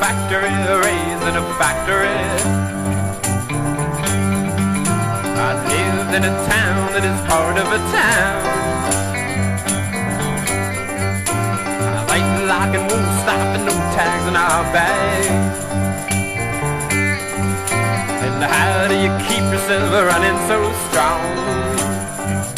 factory, raised in a factory. I lived in a town that is part of a town. I like lock and won't stop and no tags in our bags. And how do you keep yourself running so strong?